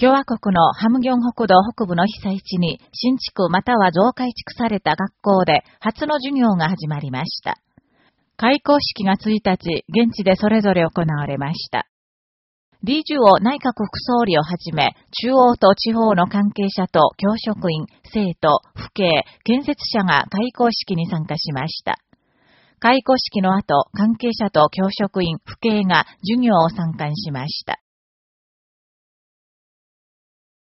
共和国のハムギョン北道北部の被災地に新築または増改築された学校で初の授業が始まりました。開校式が1日、現地でそれぞれ行われました。リー・ジュを内閣副総理をはじめ、中央と地方の関係者と教職員、生徒、府警、建設者が開校式に参加しました。開校式の後、関係者と教職員、府警が授業を参観しました。